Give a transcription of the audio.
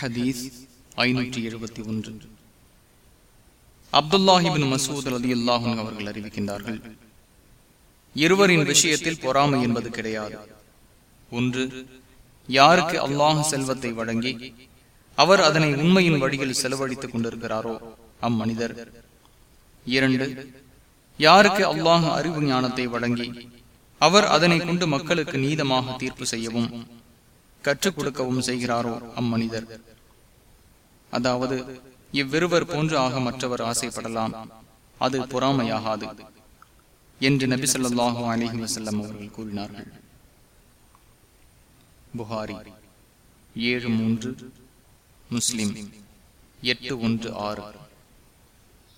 ஹதீஸ் ஐநூற்றி எழுபத்தி ஒன்று. அப்துல்லாஹிபின் மசூத் அலி அல்லாஹன் அவர்கள் அறிவிக்கின்றார்கள் இருவரின் விஷயத்தில் பொறாமை என்பது கிடையாது. ஒன்று யாருக்கு அல்லாஹ் செல்வத்தை வழங்கி அவர் அதனை உண்மையின் வழியில் செலவழித்துக் கொண்டிருக்கிறாரோ அம்மனிதர். இரண்டு யாருக்கு அல்லாஹ் அறிவு ஞானத்தை வழங்கி அவர் அதனை கொண்டு மக்களுக்கு நீதமாக தீர்ப்பு செய்யவும் கற்றுக் கொடுக்கவும் செய்கிறாரோ அம்மனிதர்? அதாவது இவ்விருவர் போன்று ஆக மற்றவர் ஆசைப்படலாம். அது பொறாமையாகாது என்று நபி சொல்லாஹு அலிஹி வசல்லம் அவர்கள் கூறினார்கள். புகாரி ஏழு மூன்று முஸ்லிம் எட்டு ஒன்று ஆறு.